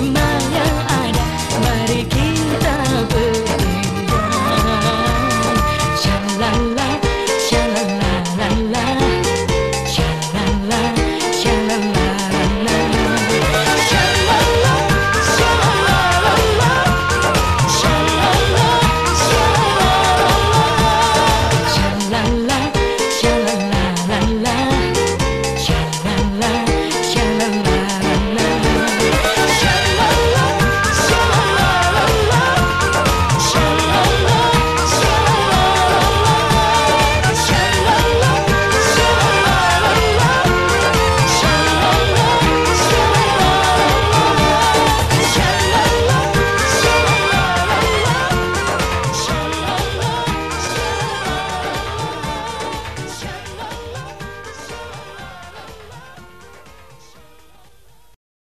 my